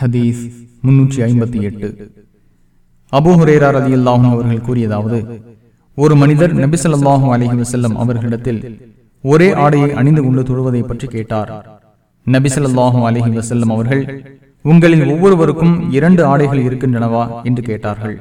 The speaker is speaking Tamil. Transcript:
ஹதீஸ் முன்னூற்றி ஐம்பத்தி எட்டு. அபு ரதி அல்லாஹும் அவர்கள் கூறியதாவது ஒரு மனிதர் நபிசல்லாஹும் அலஹி வசல்லம் அவர்களிடத்தில் ஒரே ஆடையை அணிந்து கொண்டு தொழுவதை பற்றி கேட்டார். நபிசல்லாஹும் அலஹி வசல்லம் அவர்கள் உங்களில் ஒவ்வொருவருக்கும் இரண்டு ஆடைகள் இருக்கின்றனவா? என்று கேட்டார்கள்.